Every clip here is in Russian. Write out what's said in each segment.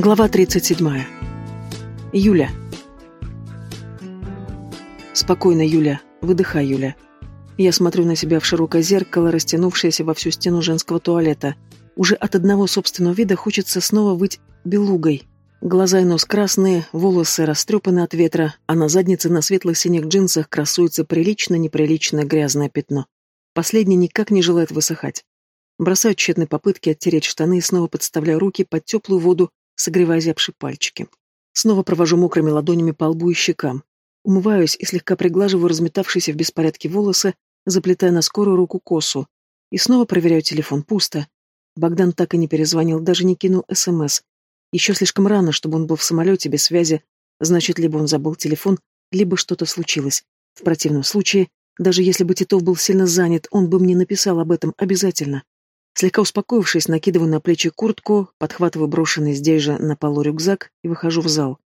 Глава 37. Юля. Спокойно, Юля. Выдыхай, Юля. Я смотрю на себя в широкое зеркало, растянувшееся во всю стену женского туалета. Уже от одного собственного вида хочется снова быть белугой. Глаза и нос красные, волосы растрепаны от ветра, а на заднице на светлых синих джинсах красуется прилично-неприличное грязное пятно. Последнее никак не желает высыхать. Бросаю тщетные попытки оттереть штаны и снова подставляю руки под теплую воду согревая зябшие пальчики. Снова провожу мокрыми ладонями по лбу и щекам. Умываюсь и слегка приглаживаю разметавшиеся в беспорядке волосы, заплетая на скорую руку косу. И снова проверяю телефон. Пусто. Богдан так и не перезвонил, даже не кинул СМС. Еще слишком рано, чтобы он был в самолете без связи. Значит, либо он забыл телефон, либо что-то случилось. В противном случае, даже если бы Титов был сильно занят, он бы мне написал об этом обязательно. Слегка успокоившись, накидываю на плечи куртку, подхватываю брошенный здесь же на полу рюкзак и выхожу в зал.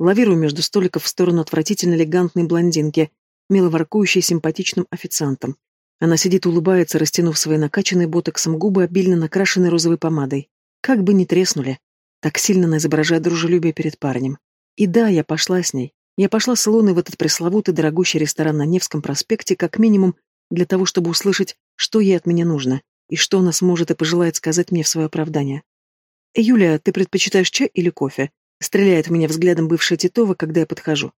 Лавирую между столиков в сторону отвратительно элегантной блондинки, мило воркующей симпатичным официантом. Она сидит, улыбается, растянув свои накачанные ботоксом губы, обильно накрашенной розовой помадой. Как бы ни треснули. Так сильно она изображает дружелюбие перед парнем. И да, я пошла с ней. Я пошла с Илоной в этот пресловутый дорогущий ресторан на Невском проспекте как минимум для того, чтобы услышать, что ей от меня нужно. И что она сможет и пожелает сказать мне в свое оправдание? «Юля, ты предпочитаешь чай или кофе?» Стреляет в меня взглядом бывшая Титова, когда я подхожу.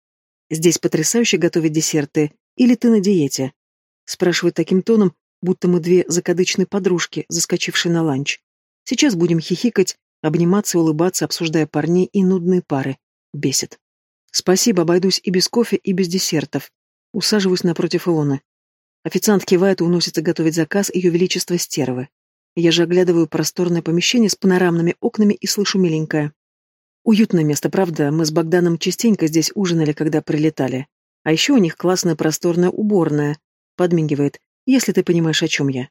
«Здесь потрясающе готовят десерты. Или ты на диете?» Спрашивает таким тоном, будто мы две закадычные подружки, заскочившие на ланч. Сейчас будем хихикать, обниматься, улыбаться, обсуждая парней и нудные пары. Бесит. Спасибо, обойдусь и без кофе, и без десертов. Усаживаюсь напротив Илоны. Официант кивает и уносится готовить заказ Ее Величества Стервы. Я же оглядываю просторное помещение с панорамными окнами и слышу миленькое. Уютное место, правда, мы с Богданом частенько здесь ужинали, когда прилетали. А еще у них классная просторная уборная. Подмигивает, если ты понимаешь, о чем я.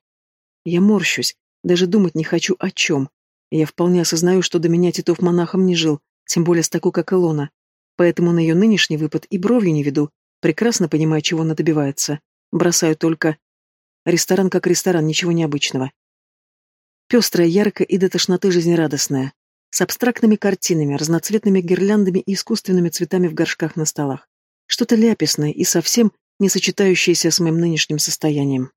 Я морщусь, даже думать не хочу о чем. Я вполне осознаю, что до меня Титов монахом не жил, тем более с такой, как Илона. Поэтому на ее нынешний выпад и бровью не веду, прекрасно понимая, чего она добивается. Бросаю только... Ресторан как ресторан, ничего необычного. Пестрая, яркая и до тошноты жизнерадостная. С абстрактными картинами, разноцветными гирляндами и искусственными цветами в горшках на столах. Что-то ляписное и совсем не сочетающееся с моим нынешним состоянием.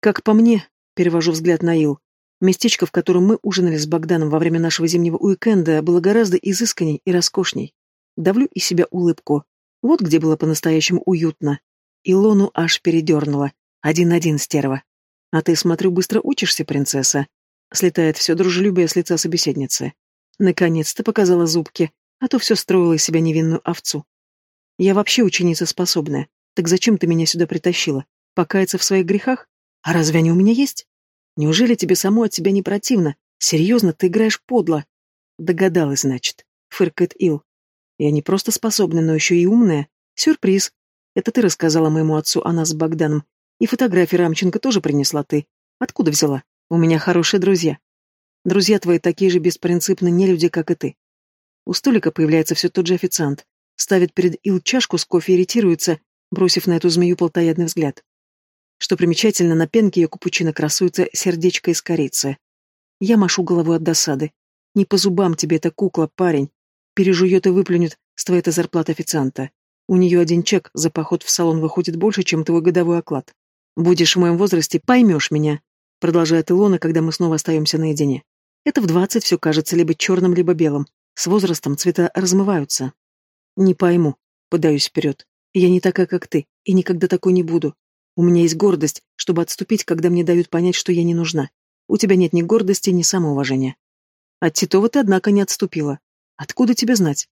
Как по мне, перевожу взгляд на Ил, местечко, в котором мы ужинали с Богданом во время нашего зимнего уикенда, было гораздо изысканней и роскошней. Давлю из себя улыбку. Вот где было по-настоящему уютно. Илону аж передернула. Один-один, стерва. А ты, смотрю, быстро учишься, принцесса. Слетает все дружелюбие с лица собеседницы. Наконец-то показала зубки, а то все строила из себя невинную овцу. Я вообще ученица способная. Так зачем ты меня сюда притащила? Покаяться в своих грехах? А разве они у меня есть? Неужели тебе само от себя не противно? Серьезно, ты играешь подло. Догадалась, значит. Фыркает Ил. Я не просто способная, но еще и умная. Сюрприз. Это ты рассказала моему отцу о нас с Богданом. И фотографии Рамченко тоже принесла ты. Откуда взяла? У меня хорошие друзья. Друзья твои такие же беспринципные нелюди, как и ты. У столика появляется все тот же официант. Ставит перед Ил чашку с кофе и ретируется, бросив на эту змею полтоядный взгляд. Что примечательно, на пенке ее капучино красуется сердечко из корицы. Я машу головой от досады. Не по зубам тебе эта кукла, парень. Пережует и выплюнет с твоей-то зарплаты официанта. У нее один чек за поход в салон выходит больше, чем твой годовой оклад. Будешь в моем возрасте, поймешь меня, продолжает Илона, когда мы снова остаемся наедине. Это в двадцать все кажется либо черным, либо белым. С возрастом цвета размываются. Не пойму, подаюсь вперед. Я не такая, как ты, и никогда такой не буду. У меня есть гордость, чтобы отступить, когда мне дают понять, что я не нужна. У тебя нет ни гордости, ни самоуважения. От Титова ты, однако, не отступила. Откуда тебе знать?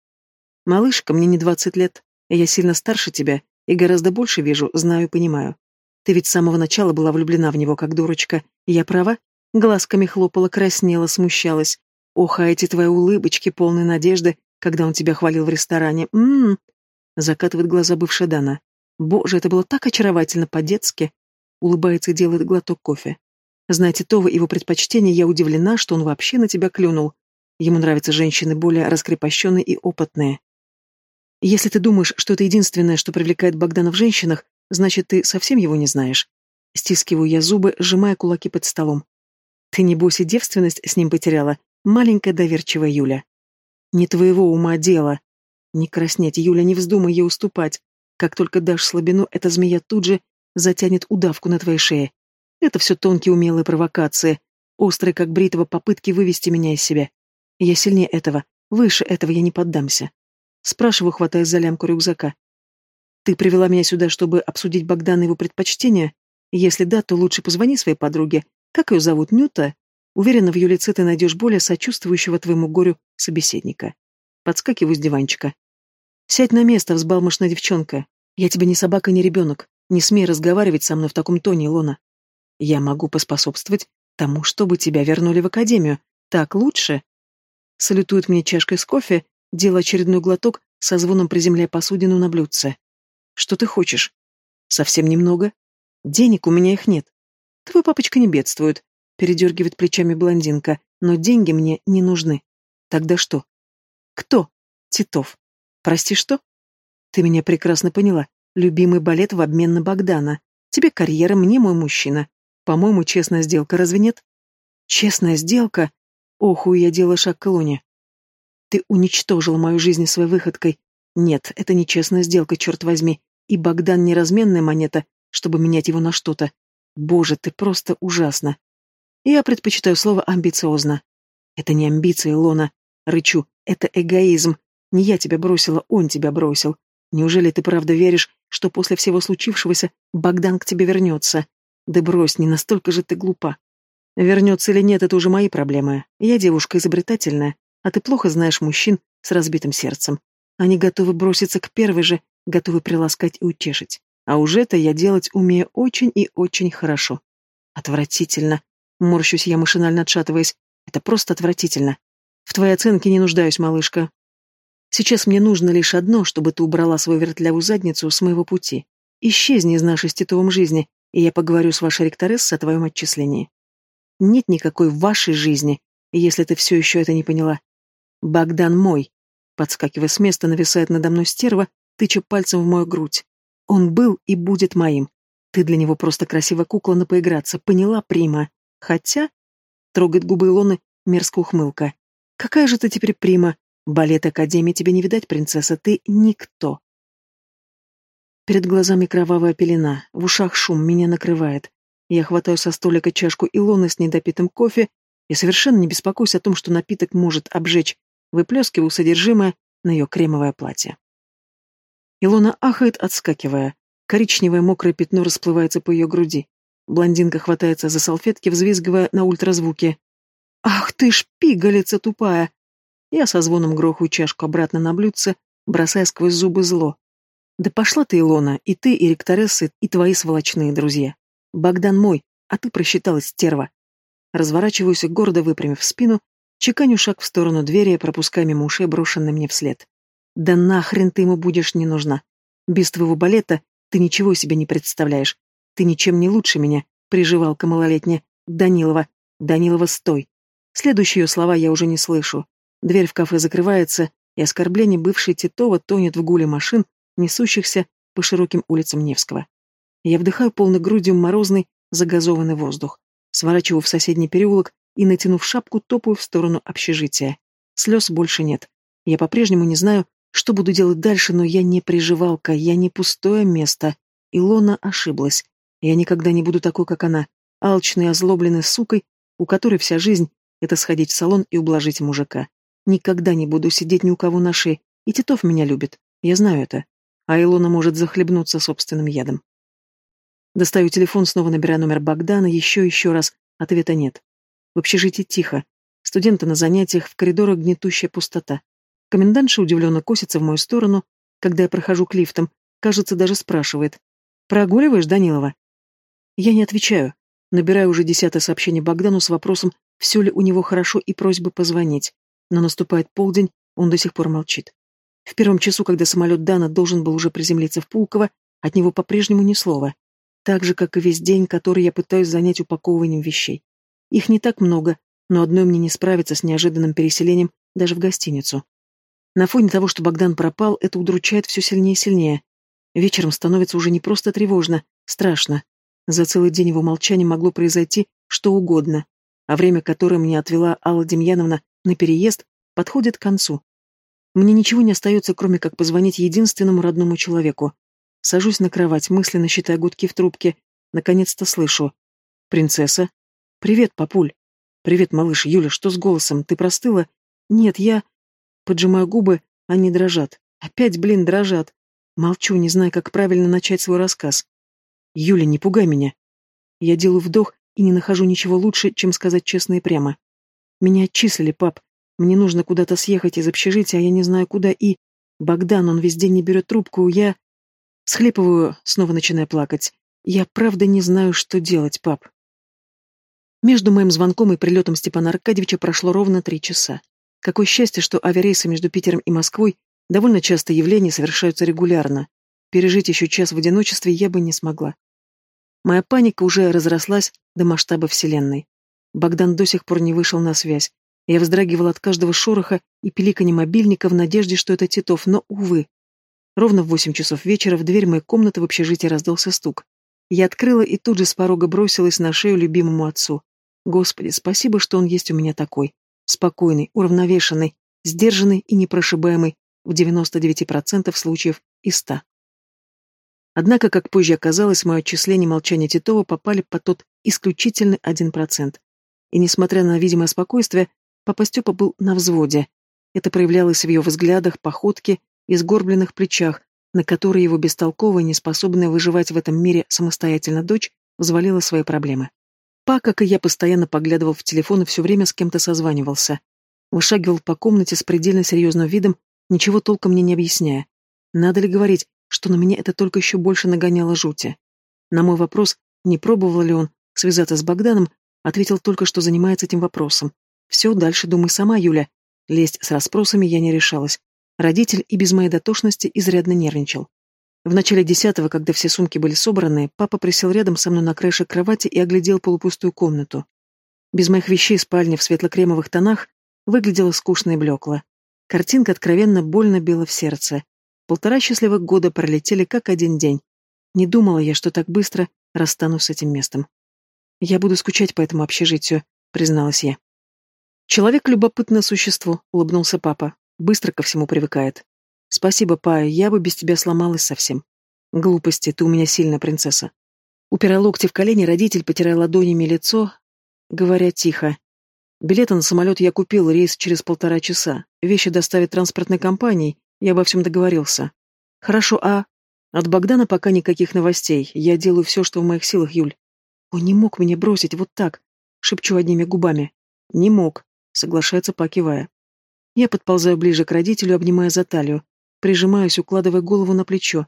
Малышка, мне не двадцать лет. Я сильно старше тебя и гораздо больше вижу, знаю понимаю. Ты ведь с самого начала была влюблена в него, как дурочка. Я права? Глазками хлопала, краснела, смущалась. Ох, а эти твои улыбочки, полные надежды, когда он тебя хвалил в ресторане. Ммм. Закатывает глаза бывшая Дана. Боже, это было так очаровательно по-детски. Улыбается и делает глоток кофе. Знаете, Това его предпочтение, я удивлена, что он вообще на тебя клюнул. Ему нравятся женщины более раскрепощенные и опытные. Если ты думаешь, что это единственное, что привлекает Богдана в женщинах, значит, ты совсем его не знаешь. Стискиваю я зубы, сжимая кулаки под столом. Ты, небось, и девственность с ним потеряла, маленькая доверчивая Юля. Не твоего ума дело. Не краснеть, Юля, не вздумай ей уступать. Как только дашь слабину, эта змея тут же затянет удавку на твоей шее. Это все тонкие умелые провокации, острые, как бритва, попытки вывести меня из себя. Я сильнее этого, выше этого я не поддамся. Спрашиваю, хватаясь за лямку рюкзака. Ты привела меня сюда, чтобы обсудить Богдана и его предпочтения? Если да, то лучше позвони своей подруге. Как ее зовут, Нюта? Уверена, в ее лице ты найдешь более сочувствующего твоему горю собеседника. Подскакиваю с диванчика. Сядь на место, взбалмошная девчонка. Я тебе не собака, не ребенок. Не смей разговаривать со мной в таком тоне, Илона. Я могу поспособствовать тому, чтобы тебя вернули в академию. Так лучше? Салютует мне чашкой с кофе, делая очередной глоток, со звоном приземляя посудину на блюдце. Что ты хочешь? Совсем немного. Денег у меня их нет. Твой папочка не бедствует, передергивает плечами блондинка, но деньги мне не нужны. Тогда что? Кто? Титов. Прости, что? Ты меня прекрасно поняла. Любимый балет в обмен на Богдана. Тебе карьера, мне мой мужчина. По-моему, честная сделка, разве нет? Честная сделка? Оху, я делаю шаг к Луне. Ты уничтожил мою жизнь своей выходкой. Нет, это не честная сделка, черт возьми. И Богдан не разменная монета, чтобы менять его на что-то. Боже, ты просто ужасно. Я предпочитаю слово «амбициозно». Это не амбиции, Лона. Рычу. Это эгоизм. Не я тебя бросила, он тебя бросил. Неужели ты правда веришь, что после всего случившегося Богдан к тебе вернется? Да брось, не настолько же ты глупа. Вернется или нет, это уже мои проблемы. Я девушка изобретательная, а ты плохо знаешь мужчин с разбитым сердцем. Они готовы броситься к первой же, готовы приласкать и утешить. А уже это я делать умею очень и очень хорошо. Отвратительно. Морщусь я, машинально отшатываясь. Это просто отвратительно. В твоей оценке не нуждаюсь, малышка. Сейчас мне нужно лишь одно, чтобы ты убрала свою вертлявую задницу с моего пути. Исчезни из нашей с Титовым жизни, и я поговорю с вашей ректорессой о твоем отчислении. Нет никакой вашей жизни, если ты все еще это не поняла. Богдан мой. Подскакивая с места, нависает надо мной стерва, тыча пальцем в мою грудь. Он был и будет моим. Ты для него просто красивая кукла на поиграться, поняла, Прима? Хотя... Трогает губы Илоны мерзкая ухмылка. Какая же ты теперь Прима? Балет Академии тебе не видать, принцесса, ты никто. Перед глазами кровавая пелена, в ушах шум, меня накрывает. Я хватаю со столика чашку Илоны с недопитым кофе и совершенно не беспокоюсь о том, что напиток может обжечь, выплескиваю содержимое на ее кремовое платье. Илона ахает, отскакивая. Коричневое мокрое пятно расплывается по ее груди. Блондинка хватается за салфетки, взвизгивая на ультразвуке. «Ах ты ж, пигалица тупая!» Я со звоном грохаю чашку обратно на блюдце, бросая сквозь зубы зло. «Да пошла ты, Илона, и ты, и ректорессы, и твои сволочные друзья. Богдан мой, а ты просчиталась, стерва». Разворачиваюсь, гордо выпрямив спину, чеканю шаг в сторону двери, пропуская мимо ушей брошенный мне вслед. Да нахрен ты ему будешь не нужна. Без твоего балета ты ничего себе не представляешь. Ты ничем не лучше меня, приживалка малолетняя. Данилова, Данилова, стой. Следующие ее слова я уже не слышу. Дверь в кафе закрывается, и оскорбление бывшей Титова тонет в гуле машин, несущихся по широким улицам Невского. Я вдыхаю полной грудью морозный, загазованный воздух, сворачиваю в соседний переулок и, натянув шапку, топаю в сторону общежития. Слез больше нет. Я по-прежнему не знаю, что буду делать дальше, но я не приживалка, я не пустое место. Илона ошиблась. Я никогда не буду такой, как она, алчной, озлобленной сукой, у которой вся жизнь — это сходить в салон и ублажить мужика. Никогда не буду сидеть ни у кого на шее, и Титов меня любит, я знаю это. А Илона может захлебнуться собственным ядом. Достаю телефон, снова набираю номер Богдана, еще еще раз, ответа нет. В общежитии тихо. Студенты на занятиях, в коридорах гнетущая пустота. Комендантша удивленно косится в мою сторону, когда я прохожу к лифтам, кажется, даже спрашивает. «Прогуливаешь, Данилова?» Я не отвечаю. Набираю уже десятое сообщение Богдану с вопросом, все ли у него хорошо и просьбы позвонить. Но наступает полдень, он до сих пор молчит. В первом часу, когда самолет Дана должен был уже приземлиться в Пулково, от него по-прежнему ни слова. Так же, как и весь день, который я пытаюсь занять упаковыванием вещей. Их не так много, но одной мне не справиться с неожиданным переселением даже в гостиницу. На фоне того, что Богдан пропал, это удручает все сильнее и сильнее. Вечером становится уже не просто тревожно, страшно. За целый день его молчания могло произойти что угодно, а время, которое мне отвела Алла Демьяновна на переезд, подходит к концу. Мне ничего не остается, кроме как позвонить единственному родному человеку. Сажусь на кровать, мысленно считая гудки в трубке. Наконец-то слышу. «Принцесса?» «Привет, папуль». «Привет, малыш. Юля, что с голосом? Ты простыла?» «Нет, я...» Поджимаю губы, они дрожат. Опять, блин, дрожат. Молчу, не зная, как правильно начать свой рассказ. «Юля, не пугай меня». Я делаю вдох и не нахожу ничего лучше, чем сказать честно и прямо. Меня отчислили, пап. Мне нужно куда-то съехать из общежития, а я не знаю куда, и... Богдан, он весь день не берет трубку, я... Схлипываю, снова начиная плакать. Я правда не знаю, что делать, пап. Между моим звонком и прилетом Степана Аркадьевича прошло ровно три часа. Какое счастье, что авиарейсы между Питером и Москвой довольно часто явления совершаются регулярно. Пережить еще час в одиночестве я бы не смогла. Моя паника уже разрослась до масштаба Вселенной. Богдан до сих пор не вышел на связь. Я вздрагивала от каждого шороха и пиликанья мобильника в надежде, что это Титов, но, увы. Ровно в восемь часов вечера в дверь моей комнаты в общежитии раздался стук. Я открыла и тут же с порога бросилась на шею любимому отцу. Господи, спасибо, что он есть у меня такой. Спокойный, уравновешенный, сдержанный и непрошибаемый в 99% случаев из 100. Однако, как позже оказалось, мое отчисление и молчание Титова попали под тот исключительный 1%. И несмотря на видимое спокойствие, Папа Степа был на взводе. Это проявлялось в ее взглядах, походке и сгорбленных плечах, на которые его бестолковая, неспособная выживать в этом мире самостоятельно дочь, взвалила свои проблемы. Па, как и я, постоянно поглядывал в телефон и все время с кем-то созванивался. Вышагивал по комнате с предельно серьезным видом, ничего толком мне не объясняя. Надо ли говорить, что на меня это только еще больше нагоняло жути? На мой вопрос, не пробовал ли он связаться с Богданом, ответил только, что занимается этим вопросом. Все, дальше думай сама, Юля. Лезть с расспросами я не решалась. Родитель и без моей дотошности изрядно нервничал. В начале десятого, когда все сумки были собраны, папа присел рядом со мной на краешек кровати и оглядел полупустую комнату. Без моих вещей спальня в светло-кремовых тонах выглядела скучно и блекло. Картинка откровенно больно била в сердце. Полтора счастливых года пролетели как один день. Не думала я, что так быстро расстанусь с этим местом. «Я буду скучать по этому общежитию», — призналась я. «Человек — любопытное существо», — улыбнулся папа. «Быстро ко всему привыкает». «Спасибо, па, я бы без тебя сломалась совсем». «Глупости, ты у меня сильная принцесса». Упирая локти в колени, родитель, потирая ладонями лицо, говоря тихо. «Билеты на самолет я купил, рейс через полтора часа. Вещи доставят транспортной компанией, я обо всем договорился». «Хорошо, а...» «От Богдана пока никаких новостей. Я делаю все, что в моих силах, Юль». «Он не мог меня бросить вот так», — шепчу одними губами. «Не мог соглашается, покивая. Я подползаю ближе к родителю, обнимая за талию, прижимаюсь, укладывая голову на плечо.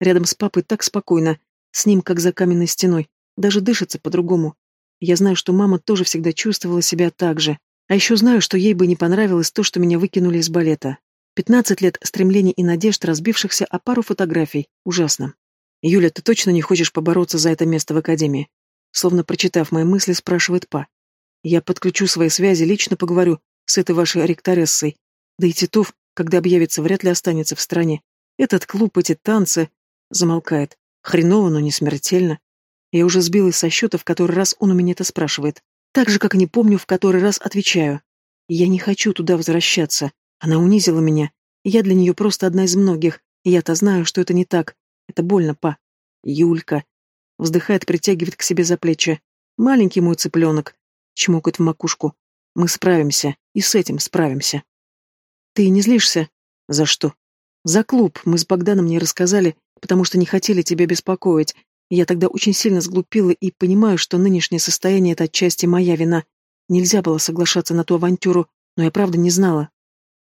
Рядом с папой так спокойно, с ним как за каменной стеной, даже дышится по-другому. Я знаю, что мама тоже всегда чувствовала себя так же. А еще знаю, что ей бы не понравилось то, что меня выкинули из балета. Пятнадцать лет стремлений и надежд, разбившихся о пару фотографий. Ужасно. «Юля, ты точно не хочешь побороться за это место в академии?» Словно прочитав мои мысли, спрашивает па. Я подключу свои связи, лично поговорю с этой вашей ректорессой. Да и Титов, когда объявится, вряд ли останется в стране. Этот клуб, эти танцы... Замолкает. Хреново, но не смертельно. Я уже сбилась со счета, в который раз он у меня это спрашивает. Так же, как не помню, в который раз отвечаю. Я не хочу туда возвращаться. Она унизила меня. Я для нее просто одна из многих. Я-то знаю, что это не так. Это больно, па. Юлька. Вздыхает, притягивает к себе за плечи. Маленький мой цыпленок чмокает в макушку. Мы справимся, и с этим справимся. Ты не злишься? За что? За клуб. Мы с Богданом не рассказали, потому что не хотели тебя беспокоить. Я тогда очень сильно сглупила и понимаю, что нынешнее состояние — это отчасти моя вина. Нельзя было соглашаться на ту авантюру, но я правда не знала.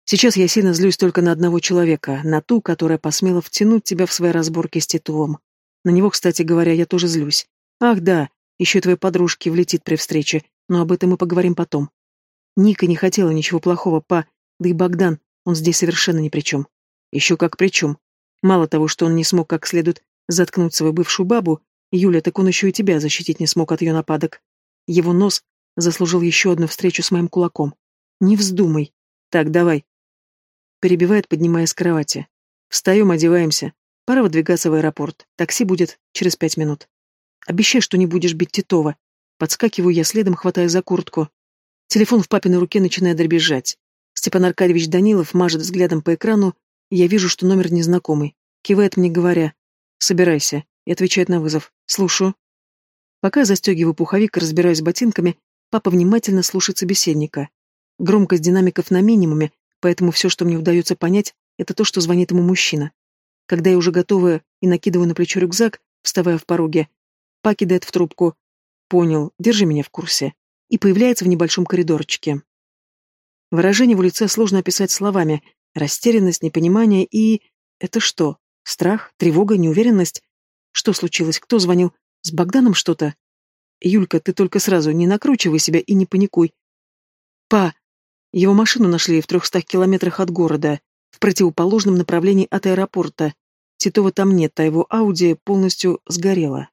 Сейчас я сильно злюсь только на одного человека, на ту, которая посмела втянуть тебя в свои разборки с Титовым. На него, кстати говоря, я тоже злюсь. Ах да, еще твоей подружке влетит при встрече, но об этом мы поговорим потом. Ника не хотела ничего плохого, па, да и Богдан, он здесь совершенно ни при чем. Еще как при чем. Мало того, что он не смог как следует заткнуть свою бывшую бабу, Юля, так он еще и тебя защитить не смог от ее нападок. Его нос заслужил еще одну встречу с моим кулаком. Не вздумай. Так, давай. Перебивает, поднимаясь с кровати. Встаем, одеваемся. Пора выдвигаться в аэропорт. Такси будет через пять минут. Обещай, что не будешь бить Титова. Подскакиваю я следом, хватая за куртку. Телефон в папиной руке начинает дребезжать. Степан Аркадьевич Данилов мажет взглядом по экрану, я вижу, что номер незнакомый. Кивает мне, говоря «Собирайся», и отвечает на вызов «Слушаю». Пока застегиваю пуховик и разбираюсь ботинками, папа внимательно слушает собеседника. Громкость динамиков на минимуме, поэтому все, что мне удается понять, это то, что звонит ему мужчина. Когда я уже готова и накидываю на плечо рюкзак, вставая в пороге, Па кидает в трубку «Понял, держи меня в курсе» и появляется в небольшом коридорчике. Выражение в лице сложно описать словами. Растерянность, непонимание и... Это что? Страх, тревога, неуверенность? Что случилось? Кто звонил? С Богданом что-то? Юлька, ты только сразу не накручивай себя и не паникуй. Па! Его машину нашли в трехстах километрах от города, в противоположном направлении от аэропорта. Титова там нет, а его Ауди полностью сгорела.